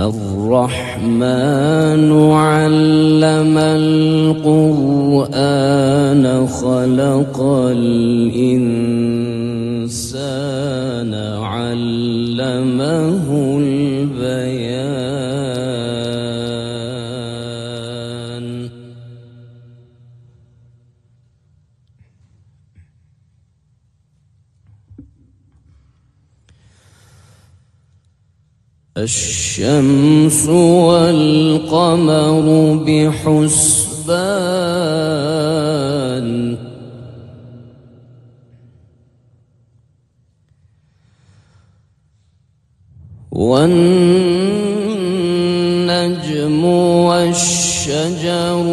الرحمن علم القرآن خلق الإنسان علمه الشمس والقمر بحسبان. والنجم والشجر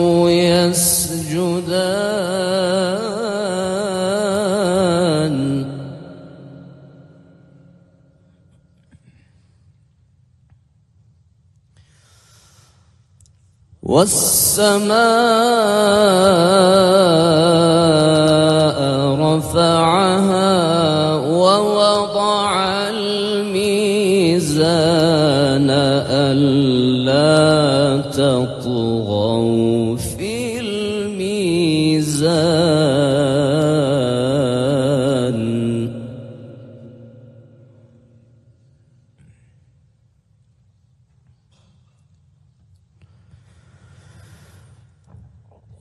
والسماء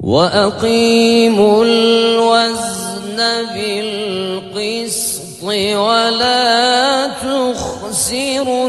وأقيموا الوزن بالقسط ولا تخسروا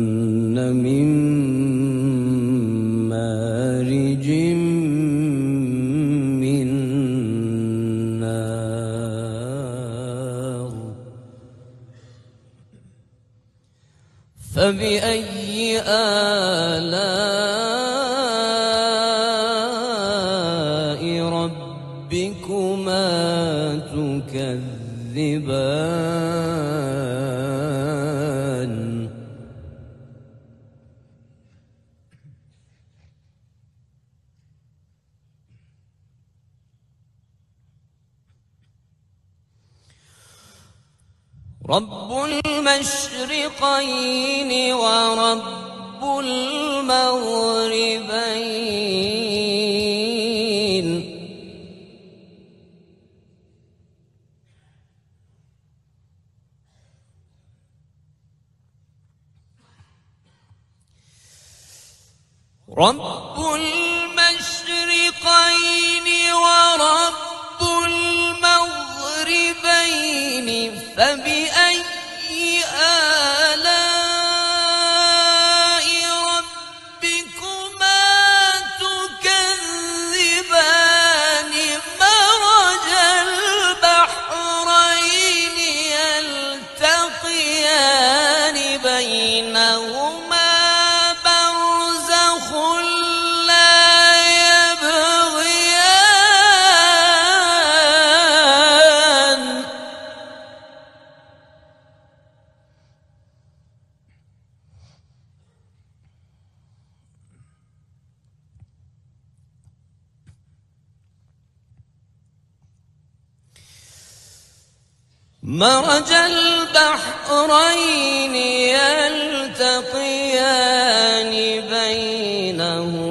فبأي آلاء ربكما تكذبان؟ رب المشرقين ورب المغربين. رب المشرقين ورب المغربين فبأي مرج البحرين يلتقيان بينهما.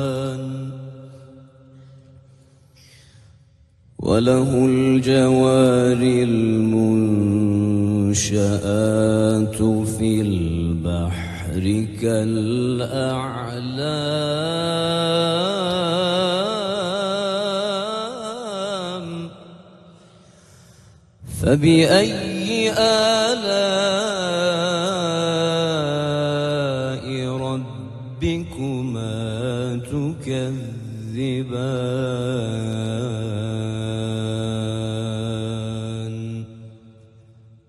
وله الجوار المنشآت في البحر كالأعلام. فبأي آلاء